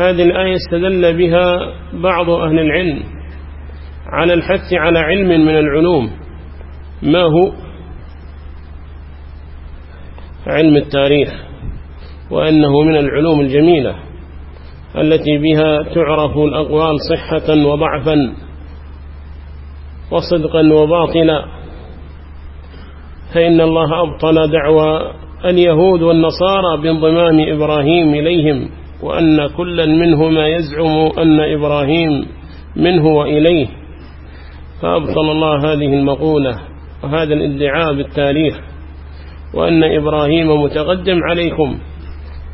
هذه الآية استدل بها بعض أهل العلم على الحث على علم من العلوم. ما هو؟ علم التاريخ وأنه من العلوم الجميلة التي بها تعرف الأقوال صحة وضعفا وصدقا وباطلا. فإن الله أبطل دعوى اليهود والنصارى بانضمام إبراهيم إليهم. وأن كلا منهما يزعم أن إبراهيم منه وإليه. فأبطل الله هذه المقولة وهذا الادعاء بالتاريخ. وأن إبراهيم متقدم عليكم.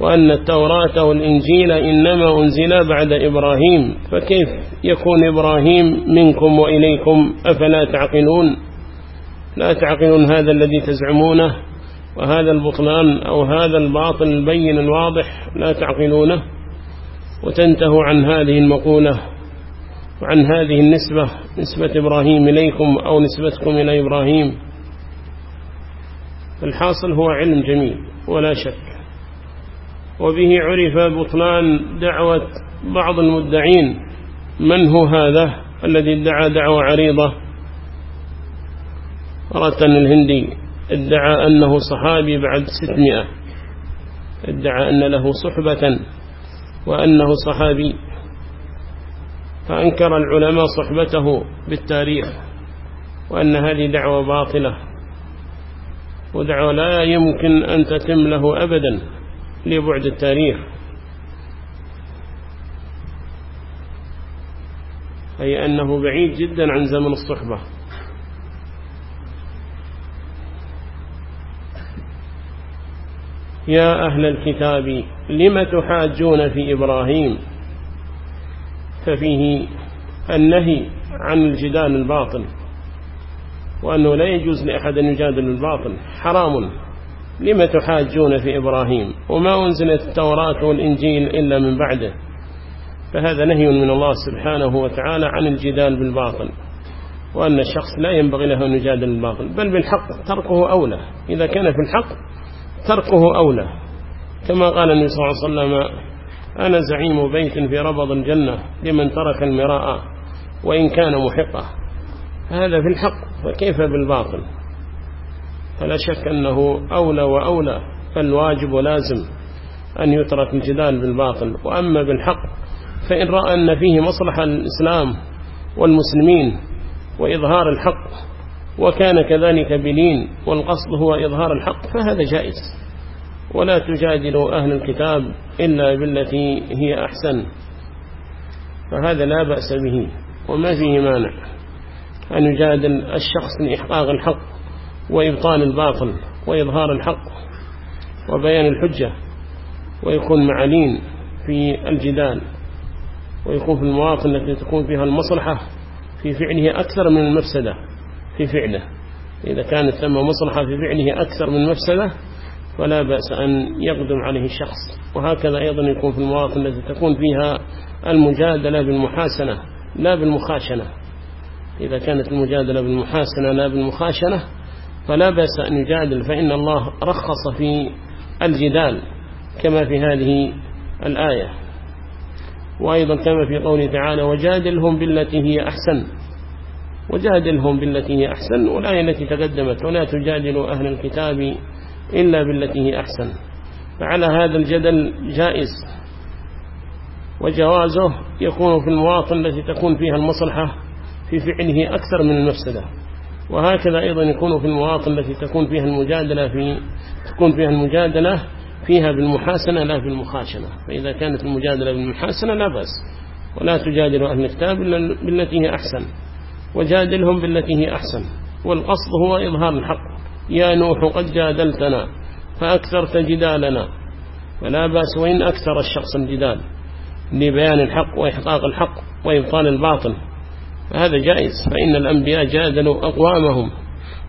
وأن التوراة والإنجيل إنما أنزلا بعد إبراهيم. فكيف يكون إبراهيم منكم وإليكم؟ أفلا تعقلون؟ لا تعقلون هذا الذي تزعمونه؟ وهذا البطلان أو هذا الباطل البين الواضح لا تعقلونه وتنتهوا عن هذه المقولة وعن هذه النسبة نسبة إبراهيم إليكم أو نسبتكم إلى إبراهيم. الحاصل هو علم جميل ولا شك. وبه عرف بطلان دعوة بعض المدعين. من هو هذا الذي ادعى دعوة عريضة؟ رتن الهندي. ادعى أنه صحابي بعد ستمائة. ادعى أن له صحبة وأنه صحابي. فأنكر العلماء صحبته بالتاريخ وأن هذه دعوة باطلة. ودعوة لا يمكن أن تتم له أبدا لبعد التاريخ. أي أنه بعيد جدا عن زمن الصحبة. يا أهل الكتاب لم تحاجون في إبراهيم؟ ففيه النهي عن الجدال الباطل وأنه لا يجوز لأحد أن يجادل الباطل. حرام. لم تحاجون في إبراهيم؟ وما أنزلت التوراة والإنجيل إلا من بعده. فهذا نهي من الله سبحانه وتعالى عن الجدال بالباطل وأن الشخص لا ينبغي له أن يجادل الباطل بل بالحق تركه أولى. إذا كان في الحق تركه أولى. كما قال النبي صلى الله عليه وسلم أنا زعيم بيت في ربض الجنة لمن ترك المراء وإن كان محقا. هذا في الحق فكيف بالباطل؟ فلا شك أنه أولى وأولى فالواجب ولازم أن يترك الجدال بالباطل. وأما بالحق فإن رأى أن فيه مصلحة الإسلام والمسلمين وإظهار الحق وكان كذلك بلين والقصد هو إظهار الحق فهذا جائز. ولا تجادلوا أهل الكتاب إلا بالتي هي أحسن. فهذا لا بأس به وما فيه مانع أن يجادل الشخص لإحقاق الحق وإبطال الباطل وإظهار الحق وبيان الحجة ويكون معلين في الجدال ويكون في المواطن التي تكون فيها المصلحة في فعله أكثر من المفسدة. في فعله. إذا كانت ثم مصلحة في فعله أكثر من مفسدة فلا بأس أن يقدم عليه الشخص وهكذا أيضا يكون في المواطن التي تكون فيها المجادلة بالمحاسنة لا بالمخاشنة. إذا كانت المجادلة بالمحاسنة لا بالمخاشنة فلا بأس أن يجادل فإن الله رخص في الجدال كما في هذه الآية. وأيضا كما في قوله تعالى وجادلهم بالتي هي أحسن. وجادلهم بالتي هي أحسن. والآية التي تقدمت ولا تجادلوا أهل الكتاب إلا بالتي هي أحسن. فعلى هذا الجدل جائز. وجوازه يكون في المواطن التي تكون فيها المصلحة في فعله أكثر من المفسدة. وهكذا أيضا يكون في المواطن التي تكون فيها المجادلة في تكون فيها المجادلة فيها بالمحاسنة لا بالمخاشنة فإذا كانت المجادلة بالمحاسنة لا بأس. ولا تجادل أهل الكتاب بالتي هي أحسن. وجادلهم بالتي هي أحسن. والقصد هو إظهار الحق. يا نوح قد جادلتنا فأكثرت جدالنا. فلا بأس وإن أكثر الشخص الجدال لبيان الحق وإحقاق الحق وإبطال الباطل. فهذا جائز. فإن الأنبياء جادلوا أقوامهم.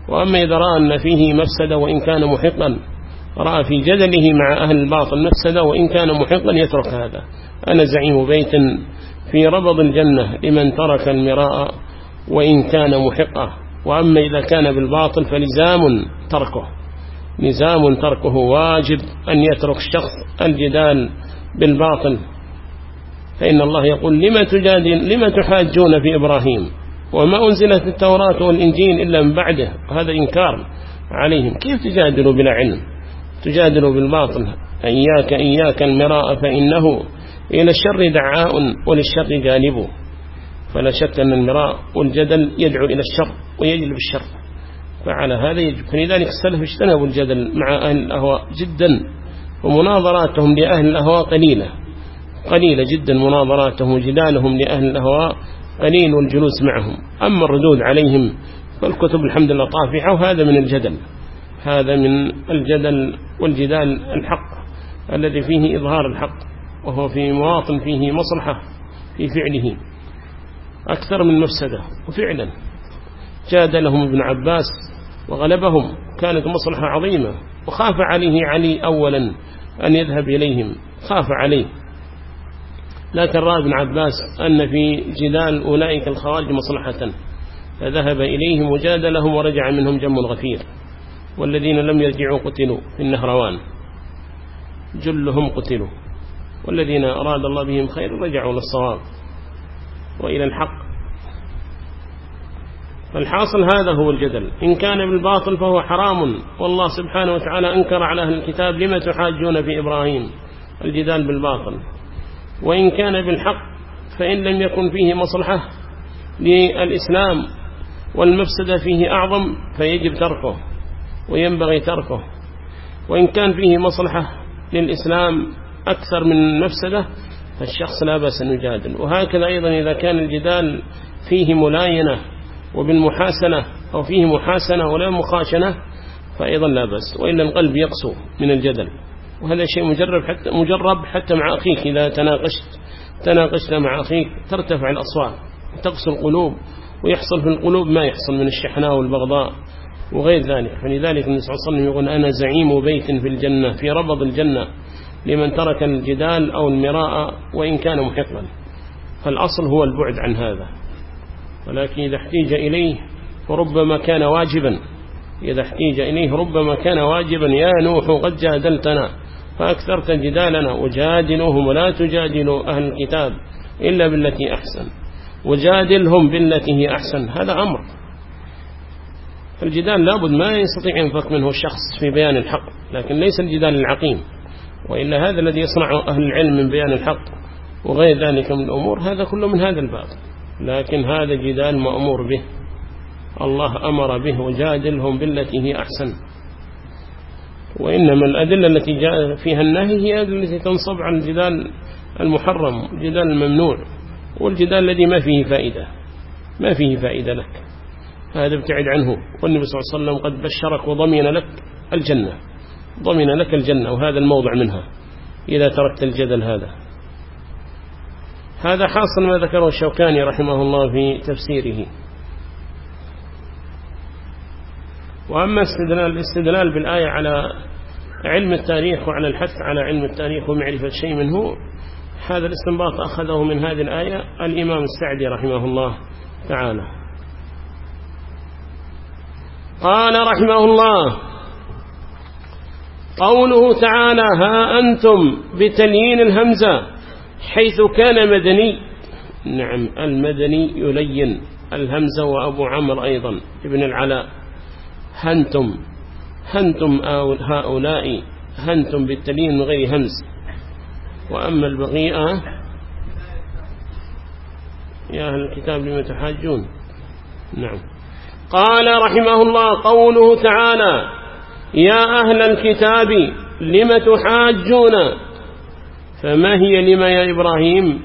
وأما إذا رأى أن فيه مفسدة وإن كان محقا رأى في جدله مع أهل الباطل مفسدة وإن كان محقا يترك هذا. أنا زعيم بيت في ربض الجنة لمن ترك المراء وإن كان محقا وأما إذا كان بالباطل فلزام تركه. نزام تركه واجب أن يترك الشخص الجدال بالباطل. فإن الله يقول لما تجادل لما تحاجون في إبراهيم؟ وما أنزلت التوراة والإنجيل إلا من بعده. هذا إنكار عليهم. كيف تجادلوا بلا علم؟ تجادلوا بالباطل. إياك إياك المراء فإنه إلى الشر دعاء وللشر جانبه فلا شك أن المراء والجدل يدعو إلى الشر ويجلب الشر. فعلى هذا يجب فلذلك السلف اجتنبوا الجدل مع أهل الأهواء جدا ومناظراتهم لأهل الأهواء قليلة. قليلة جدا مناظراتهم وجدالهم لأهل الأهواء قليل والجلوس معهم. أما الردود عليهم فالكتب الحمد لله طافحة وهذا من الجدل. هذا من الجدل والجدال الحق الذي فيه إظهار الحق وهو في مواطن فيه مصلحة في فعله. أكثر من مفسدة. وفعلا جادلهم ابن عباس وغلبهم. كانت مصلحة عظيمة. وخاف عليه علي أولا أن يذهب إليهم. خاف عليه. لكن رأى ابن عباس أن في جدال أولئك الخوارج مصلحة. فذهب إليهم وجادلهم ورجع منهم جم غفير. والذين لم يرجعوا قتلوا في النهروان. جلهم قتلوا. والذين أراد الله بهم خير رجعوا للصواب. وإلى الحق. فالحاصل هذا هو الجدل. إن كان بالباطل فهو حرام. والله سبحانه وتعالى أنكر على أهل الكتاب لما تحاجون في إبراهيم. الجدال بالباطل. وإن كان بالحق فإن لم يكن فيه مصلحة للإسلام والمفسدة فيه أعظم فيجب تركه وينبغي تركه. وإن كان فيه مصلحة للإسلام أكثر من مفسدة فالشخص لا بأس أن يجادل وهكذا أيضا إذا كان الجدال فيه ملاينة وبالمحاسنة أو فيه محاسنة ولا مخاشنة فأيضا لا بأس وإلا القلب يقسو من الجدل. وهذا شيء مجرب حتى, مجرب حتى مع أخيك. إذا تناقشت تناقشت مع أخيك ترتفع الأصوات وتقسو القلوب ويحصل في القلوب ما يحصل من الشحناء والبغضاء وغير ذلك. فلذلك النبي صلى الله عليه وسلم يقول أنا زعيم بيت في الجنة في ربض الجنة. لمن ترك الجدال أو المراء وإن كان محقا. فالأصل هو البعد عن هذا. ولكن إذا احتيج إليه فربما كان واجبا. إذا احتيج إليه ربما كان واجبا. يا نوح قد جادلتنا فأكثرت جدالنا. وجادلوهم ولا تجادلوا أهل الكتاب إلا بالتي أحسن. وجادلهم بالتي هي أحسن. هذا أمر. الجدال لابد ما يستطيع ينفق منه الشخص في بيان الحق. لكن ليس الجدال العقيم. وإلا هذا الذي يصنع أهل العلم من بيان الحق وغير ذلك من الأمور هذا كله من هذا الباب. لكن هذا جدال مأمور به. الله أمر به وجادلهم بالتي هي أحسن. وإنما الأدلة التي جاء فيها النهي هي التي تنصب عن الجدال المحرم الجدال الممنوع والجدال الذي ما فيه فائدة. ما فيه فائدة لك. هذا ابتعد عنه. والنبي صلى الله عليه وسلم قد بشرك وضمن لك الجنة. ضمن لك الجنة وهذا الموضع منها إذا تركت الجدل هذا. هذا حاصل ما ذكره الشوكاني رحمه الله في تفسيره. وأما استدلال الاستدلال بالآية على علم التاريخ وعلى الحث على علم التاريخ ومعرفة شيء منه هذا الاستنباط أخذه من هذه الآية الإمام السعدي رحمه الله تعالى. قال رحمه الله قوله تعالى ها أنتم بتليين الهمزة حيث كان مدني. نعم المدني يلين الهمزة وأبو عمر أيضا. ابن العلاء هنتم هنتم هؤلاء هنتم بالتلين من غير همز. وأما البقية يا أهل الكتاب لما تحاجون؟ نعم. قال رحمه الله قوله تعالى يا أهل الكتاب لم تحاجون؟ فما هي لما يا إبراهيم؟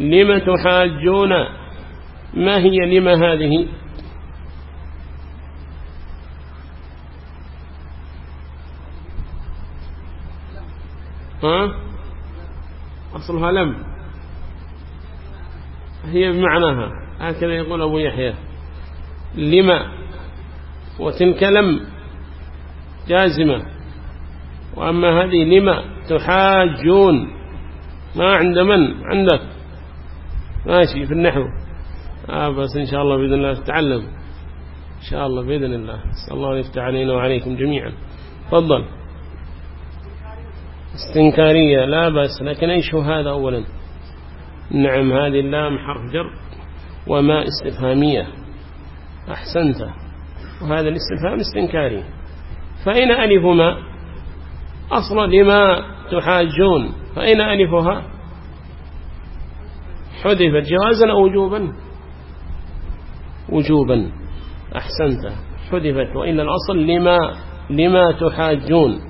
لم تحاجون؟ ما هي لما هذه؟ ها؟ أصلها لم. هي بمعناها هكذا يقول أبو يحيى. لما وتلك لم جازمة. وأما هذه لما تحاجون؟ ما عند من؟ عندك. ماشي في النحو. آه بس إن شاء الله بإذن الله تتعلم. إن شاء الله بإذن الله. نسأل الله يفتح علينا وعليكم جميعا. تفضل. استنكارية لا بس لكن إيش هو هذا أولا؟ نعم هذه اللام حرف جر وما استفهامية. أحسنت وهذا الاستفهام استنكاري فأين ألف ما أصلا لما تحاجون فأين ألفها حذفت جوازا أو وجوبا؟ وجوبا. أحسنت. حذفت. وإن الأصل لما لما تحاجون.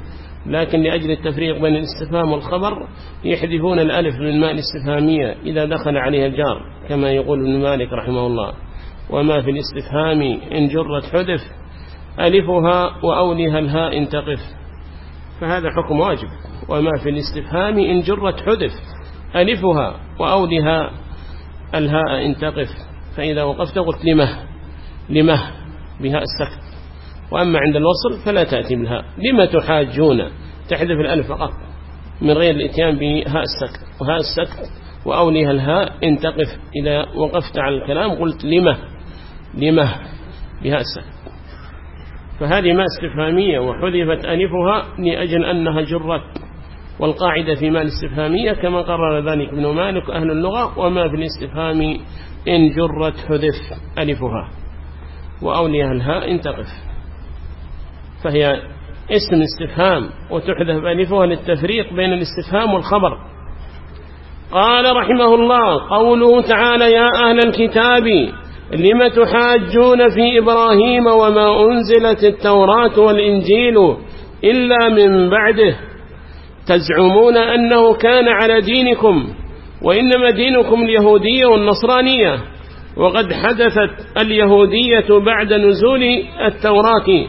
لكن لأجل التفريق بين الاستفهام والخبر يحذفون الألف من ماء الاستفهامية إذا دخل عليها الجار كما يقول ابن مالك رحمه الله. وما في الاستفهام إن جرت حذف ألفها وأولها الهاء إن تقف. فهذا حكم واجب. وما في الاستفهام إن جرت حذف ألفها وأولها الهاء إن تقف. فإذا وقفت قلت لمه لمه بهاء السكت. وأما عند الوصل فلا تأتي بالهاء. لما تحاجون تحذف الألف فقط من غير الإتيان بهاء السكت؟ وهاء السكت وأوليها الهاء إن تقف. إذا وقفت على الكلام قلت لما لما بهاء السكت فهذه ما استفهامية وحذفت ألفها لأجل أنها جرت. والقاعدة في ما الاستفهامية كما قرر ذلك ابن مالك أهل اللغة وما في الاستفهام إن جرت حذف ألفها وأوليها الهاء إن تقف. فهي اسم استفهام وتحذف ألفها للتفريق بين الاستفهام والخبر. قال رحمه الله قوله تعالى يا أهل الكتاب لم تحاجون في إبراهيم وما أنزلت التوراة والإنجيل إلا من بعده؟ تزعمون أنه كان على دينكم وإنما دينكم اليهودية والنصرانية وقد حدثت اليهودية بعد نزول التوراة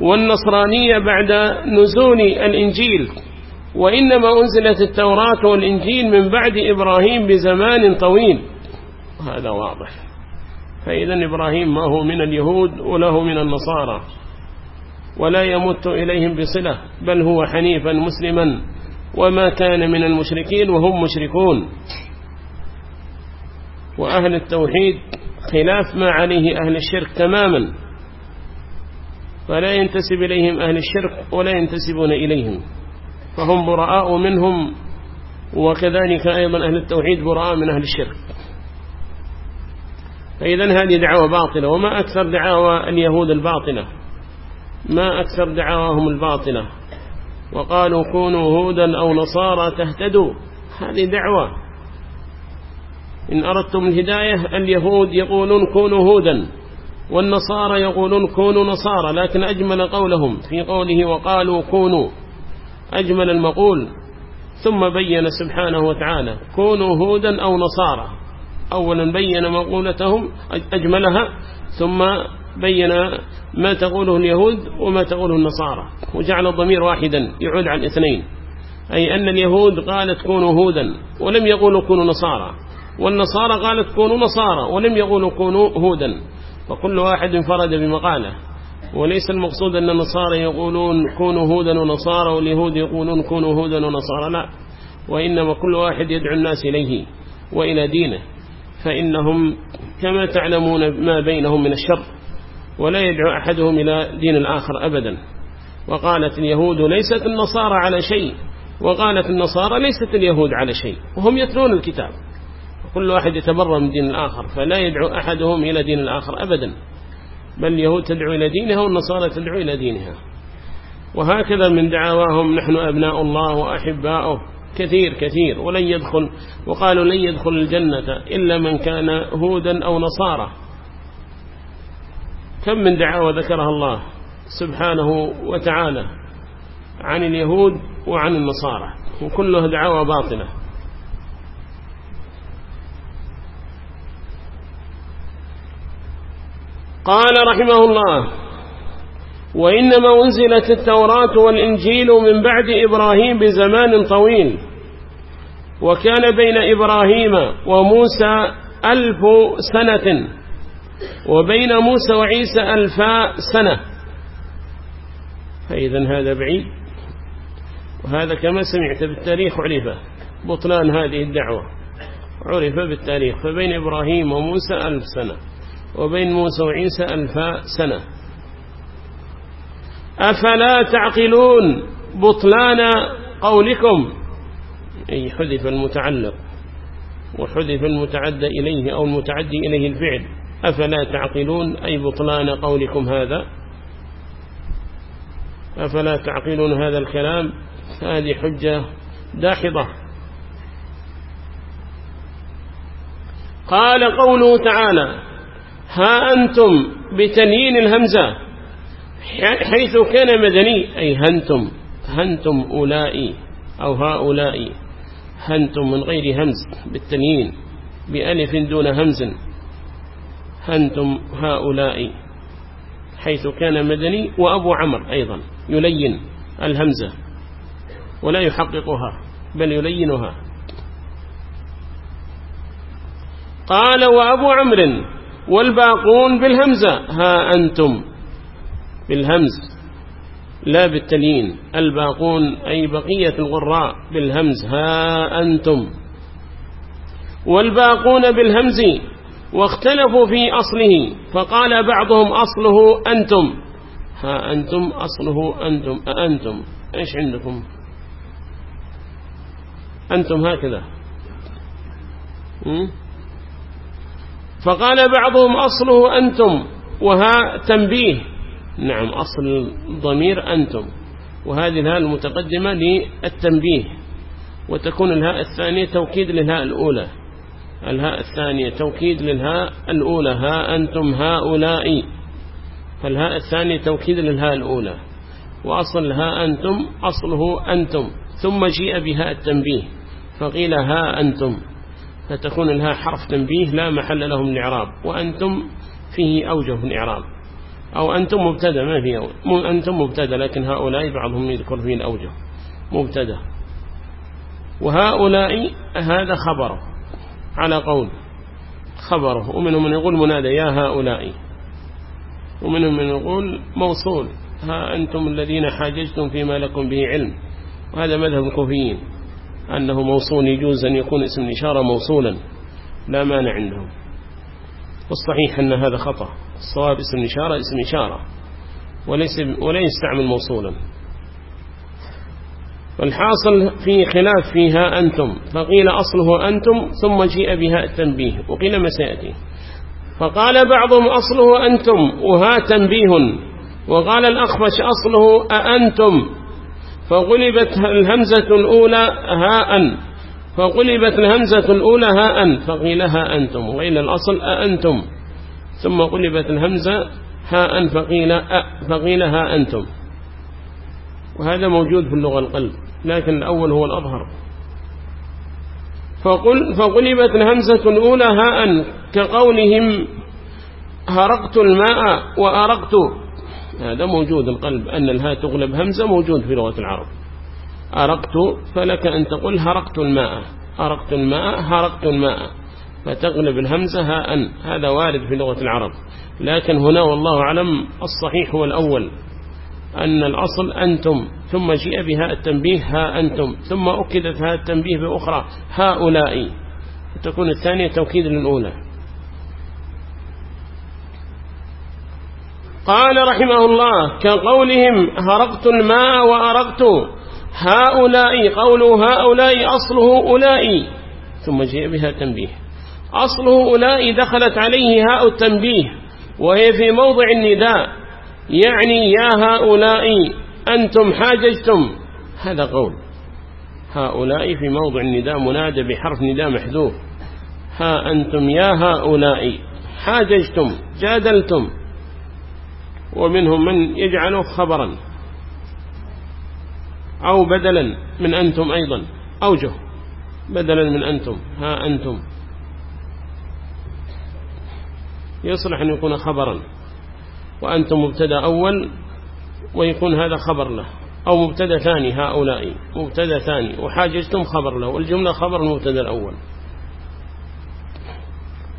والنصرانية بعد نزول الإنجيل. وإنما أنزلت التوراة والإنجيل من بعد إبراهيم بزمان طويل. هذا واضح. فإذا إبراهيم ما هو من اليهود وله من النصارى ولا يمت إليهم بصلة بل هو حنيفا مسلما وما كان من المشركين وهم مشركون. وأهل التوحيد خلاف ما عليه أهل الشرك تماما. فلا ينتسب إليهم أهل الشرك ولا ينتسبون إليهم. فهم براء منهم وكذلك أيضا أهل التوحيد براء من أهل الشرك. فإذا هذه دعوة باطلة وما أكثر دعاوى اليهود الباطلة. ما أكثر دعاواهم الباطلة. وقالوا كونوا هودا أو نصارى تهتدوا. هذه دعوة. إن أردتم الهداية اليهود يقولون كونوا هودا والنصارى يقولون كونوا نصارى لكن أجمل قولهم في قوله وقالوا كونوا. أجمل المقول. ثم بين سبحانه وتعالى كونوا هودا أو نصارى. أولا بين مقولتهم أجملها ثم بين ما تقوله اليهود وما تقوله النصارى وجعل الضمير واحدا يعود على الاثنين أي أن اليهود قالت كونوا هودا ولم يقولوا كونوا نصارى والنصارى قالت كونوا نصارى ولم يقولوا كونوا هودا. فكل واحد انفرد بمقالة وليس المقصود أن النصارى يقولون كونوا هودا ونصارى واليهود يقولون كونوا هودا ونصارى لا. وإنما كل واحد يدعو الناس إليه وإلى دينه. فإنهم كما تعلمون ما بينهم من الشر ولا يدعو أحدهم إلى دين الآخر أبدا. وقالت اليهود ليست النصارى على شيء. وقالت النصارى ليست اليهود على شيء. وهم يتلون الكتاب. كل واحد يتبرى من دين الآخر. فلا يدعو أحدهم إلى دين الآخر أبدا. بل اليهود تدعو إلى دينها والنصارى تدعو إلى دينها. وهكذا من دعواهم نحن أبناء الله وأحباؤه. كثير كثير ولن يدخل وقالوا لن يدخل الجنة إلا من كان هودا أو نصارى. كم من دعاوى ذكرها الله سبحانه وتعالى عن اليهود وعن النصارى وكلها دعاوى باطلة. قال رحمه الله وإنما أنزلت التوراة والإنجيل من بعد إبراهيم بزمان طويل. وكان بين إبراهيم وموسى ألف سنة وبين موسى وعيسى ألفاء سنة. فإذا هذا بعيد. وهذا كما سمعت بالتاريخ عرفه بطلان هذه الدعوة. عرف بالتاريخ. فبين إبراهيم وموسى ألف سنة وبين موسى وعيسى ألفاء سنة. أفلا تعقلون بطلان قولكم؟ أي حذف المتعلق وحذف المتعدى إليه أو المتعدي إليه الفعل. أفلا تعقلون؟ أي بطلان قولكم هذا؟ أفلا تعقلون هذا الكلام؟ هذه حجة داحضة قال قوله تعالى ها أنتم بتنيين الهمزة. حيث كان مدني أي هنتم هنتم أولئي أو هؤلاء هنتم من غير همز بالتنيين بألف دون همز هنتم هؤلاء حيث كان مدني وأبو عمر أيضا يلين الهمزة ولا يحققها بل يلينها. قال وأبو عمر والباقون بالهمزة ها أنتم. بالهمز لا بالتليين الباقون أي بقية الغراء بالهمز. ها أنتم. والباقون بالهمز واختلفوا في أصله فقال بعضهم أصله أنتم. ها أنتم أصله أنتم. أأنتم إيش عندكم؟ أنتم هكذا. فقال بعضهم أصله أنتم وها تنبيه. نعم أصل الضمير أنتم. وهذه الهاء المتقدمة للتنبيه وتكون الهاء الثانية توكيد للهاء الأولى. الهاء الثانية توكيد للهاء الأولى ها أنتم هؤلاء. فالهاء الثانية توكيد للهاء الأولى. وأصل ها أنتم أصله أنتم. ثم جيء بهاء التنبيه فقيل ها أنتم. فتكون الهاء حرف تنبيه لا محل لهم الإعراب وأنتم فيه أوجه الإعراب أو أنتم مبتدأ ما فيه أنتم مبتدأ لكن هؤلاء بعضهم يذكر فيه الأوجه. مبتدأ. وهؤلاء هذا خبره. على قول. خبره. ومنهم من يقول منادى يا هؤلاء. ومنهم من يقول موصول. ها أنتم الذين حاججتم فيما لكم به علم. وهذا مذهب الكوفيين أنه موصول يجوز أن يكون اسم الإشارة موصولا. لا مانع عندهم. والصحيح أن هذا خطأ. الصواب اسم الإشارة اسم إشارة. وليس ولا يستعمل موصولا. والحاصل في خلاف فيها أنتم. فقيل أصله أنتم ثم جيء بها التنبيه وقيل ما سيأتي. فقال بعضهم أصله أنتم وها تنبيه. وقال الأخفش أصله أأنتم. فغلبت الهمزة الأولى هاء. فغلبت الهمزة الأولى هاء فقيلها أنتم وإلى الأصل أأنتم ثم قلبت الهمزة هاء فقيل أ فقيلها أنتم. وهذا موجود في اللغة القلب لكن الأول هو الأظهر. فقل فقلبت الهمزة الأولى هاء كقولهم هرقت الماء وأرقت. هذا موجود القلب أن الهاء تغلب همزة موجود في لغة العرب. أرقت فلك أن تقول هرقت الماء. أرقت الماء هرقت الماء. فتغلب الهمزة هاء هذا وارد في لغة العرب. لكن هنا والله أعلم الصحيح هو الأول. أن الأصل أنتم. ثم جيء بها التنبيه ها أنتم. ثم أكدت هذا التنبيه بأخرى. هؤلاء. تكون الثانية توكيد للأولى. قال رحمه الله كقولهم هرقت الماء وأرقت. هؤلاء قوله هؤلاء أصله أولئي ثم جاء بها تنبيه. أصله أولئي دخلت عليه هاء التنبيه وهي في موضع النداء. يعني يا هؤلاء أنتم حاججتم. هذا قول. هؤلاء في موضع النداء منادى بحرف نداء محذوف. ها أنتم يا هؤلاء حاججتم جادلتم. ومنهم من يجعله خبرا. أو بدلا من أنتم أيضا. أوجه. بدلا من أنتم. ها أنتم. يصلح أن يكون خبرا. وأنتم مبتدا أول ويكون هذا خبر له. أو مبتدا ثاني هؤلاء. مبتدا ثاني. وحاججتم خبر له. والجملة خبر المبتدا الأول.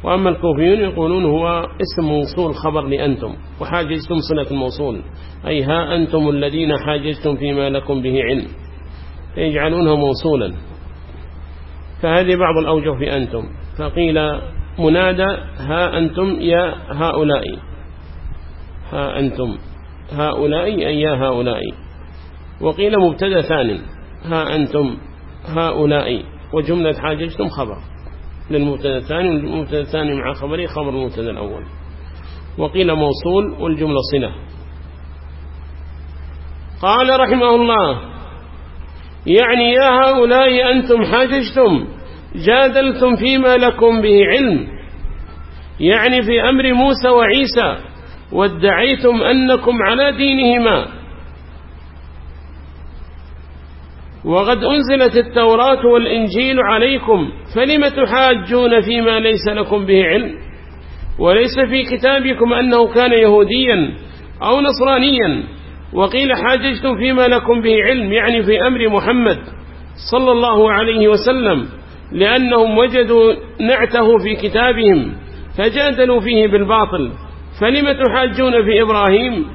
وأما الكوفيون يقولون هو اسم موصول خبر لأنتم وحاججتم صلة الموصول أي ها أنتم الذين حاججتم فيما لكم به علم فيجعلونه موصولا. فهذه بعض الأوجه في أنتم. فقيل منادى ها أنتم يا هؤلاء. ها أنتم هؤلاء أي يا هؤلاء. وقيل مبتدأ ثان ها أنتم هؤلاء. وجملة حاججتم خبر. للمبتدأ الثاني والمبتدأ الثاني مع خبره خبر المبتدأ الأول. وقيل موصول والجملة صلة. قال رحمه الله يعني يا هؤلاء أنتم حاججتم جادلتم فيما لكم به علم. يعني في أمر موسى وعيسى وادعيتم أنكم على دينهما. وقد أنزلت التوراة والإنجيل عليكم فلم تحاجون فيما ليس لكم به علم؟ وليس في كتابكم أنه كان يهوديا أو نصرانيا؟ وقيل حاججتم فيما لكم به علم يعني في أمر محمد صلى الله عليه وسلم لأنهم وجدوا نعته في كتابهم فجادلوا فيه بالباطل. فلم تحاجون في إبراهيم؟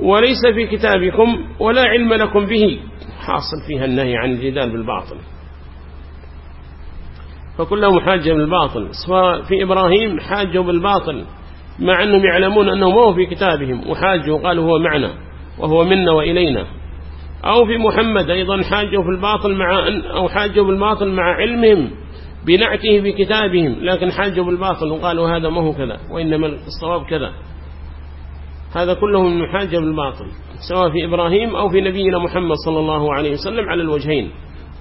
وليس في كتابكم ولا علم لكم به. حاصل فيها النهي عن الجدال بالباطل. فكلهم حاجة بالباطل. سواء في إبراهيم حاجوا بالباطل مع أنهم يعلمون أنه ما هو في كتابهم وحاجوا وقالوا هو معنا وهو منا وإلينا. أو في محمد أيضا حاجوا في الباطل مع أن أو حاجوا بالباطل مع علمهم بنعته بكتابهم لكن حاجوا بالباطل وقالوا هذا ما هو كذا وإنما الصواب كذا. هذا كله من حاجة بالباطل سواء في إبراهيم أو في نبينا محمد صلى الله عليه وسلم على الوجهين.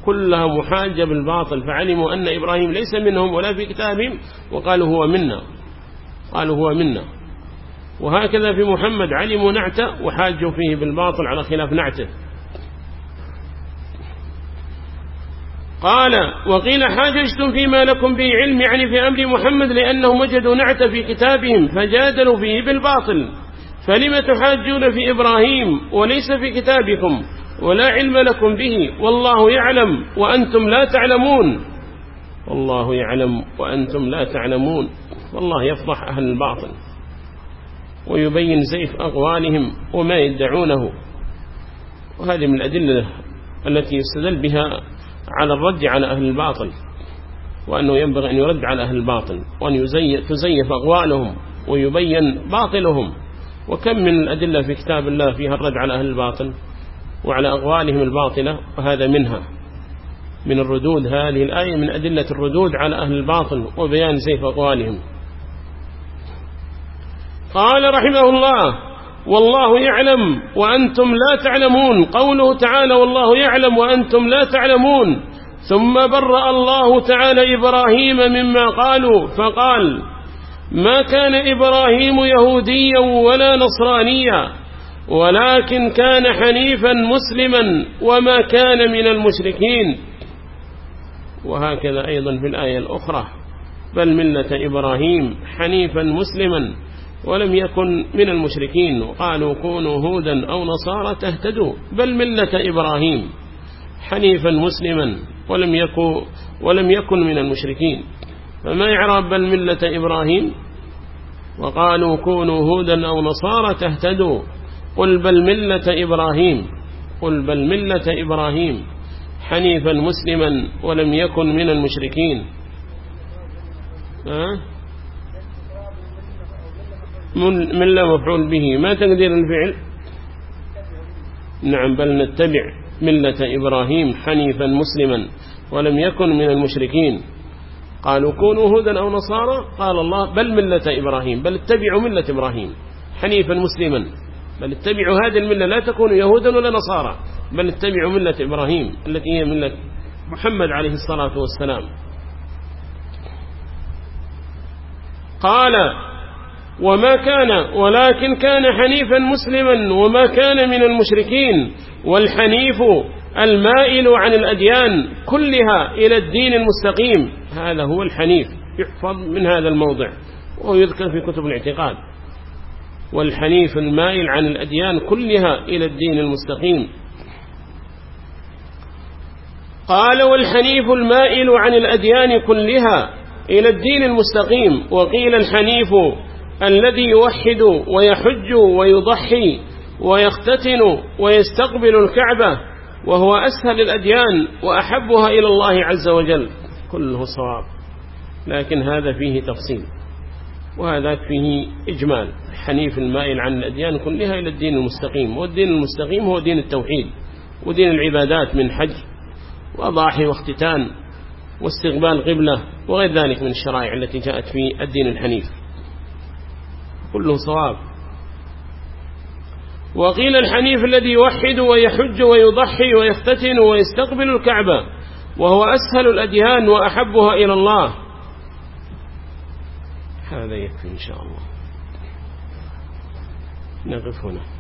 كلها محاجة بالباطل فعلموا أن إبراهيم ليس منهم ولا في كتابهم وقالوا هو منا. قالوا هو منا. وهكذا في محمد علموا نعته وحاجوا فيه بالباطل على خلاف نعته. قال وقيل حاججتم فيما لكم به علم يعني في أمر محمد لأنهم وجدوا نعت في كتابهم فجادلوا فيه بالباطل. فلم تحاجون في إبراهيم وليس في كتابكم ولا علم لكم به والله يعلم وأنتم لا تعلمون والله يعلم وأنتم لا تعلمون والله يفضح أهل الباطل ويبين زيف أقوالهم وما يدعونه وهذه من الأدلة التي يستدل بها على الرد على أهل الباطل وأنه ينبغي أن يرد على أهل الباطل وأن تزيف أقوالهم ويبين باطلهم وكم من الأدلة في كتاب الله فيها الرد على أهل الباطل وعلى أقوالهم الباطلة وهذا منها. من الردود هذه الآية من أدلة الردود على أهل الباطل وبيان زيف أقوالهم. قال رحمه الله والله يعلم وأنتم لا تعلمون قوله تعالى والله يعلم وأنتم لا تعلمون ثم برأ الله تعالى إبراهيم مما قالوا فقال ما كان إبراهيم يهوديا ولا نصرانيا ولكن كان حنيفا مسلما وما كان من المشركين. وهكذا أيضا في الآية الأخرى بل ملة إبراهيم حنيفا مسلما ولم يكن من المشركين. وقالوا كونوا هودا أو نصارى تهتدوا بل ملة إبراهيم حنيفا مسلما ولم يكن, ولم يكن من المشركين. فما يعرف بل ملة إبراهيم؟ وقالوا كونوا هودا أو نصارى تهتدوا. قل بل ملة إبراهيم. قل بل ملة إبراهيم. حنيفا مسلما ولم يكن من المشركين. أه؟ من لا مفعول به. ما تقدير الفعل؟ نعم بل نتبع ملة إبراهيم حنيفا مسلما ولم يكن من المشركين. قالوا كونوا هودا أو نصارى قال الله بل ملة إبراهيم بل اتبعوا ملة إبراهيم حنيفا مسلما. بل اتبعوا هذه الملة لا تكونوا يهودا ولا نصارى بل اتبعوا ملة إبراهيم التي هي ملة محمد عليه الصلاة والسلام. قال وما كان ولكن كان حنيفا مسلما وما كان من المشركين والحنيف المائل عن الأديان كلها إلى الدين المستقيم. هذا هو الحنيف يحفظ من هذا الموضع وهو يذكر في كتب الاعتقاد. والحنيف المائل عن الأديان كلها إلى الدين المستقيم. قال والحنيف المائل عن الأديان كلها إلى الدين المستقيم. وقيل الحنيف الذي يوحد ويحج ويضحي ويختتن ويستقبل الكعبة وهو أسهل الأديان وأحبها إلى الله عز وجل. كله صواب. لكن هذا فيه تفصيل. وهذا فيه إجمال. حنيف المائل عن الأديان كلها إلى الدين المستقيم. والدين المستقيم هو دين التوحيد ودين العبادات من حج وضاحي واختتان واستقبال قبلة وغير ذلك من الشرائع التي جاءت في الدين الحنيف. كله صواب. وقيل الحنيف الذي يوحد ويحج ويضحي ويختتن ويستقبل الكعبة وهو أسهل الأديان وأحبها إلى الله. هذا يكفي إن شاء الله. نقف هنا.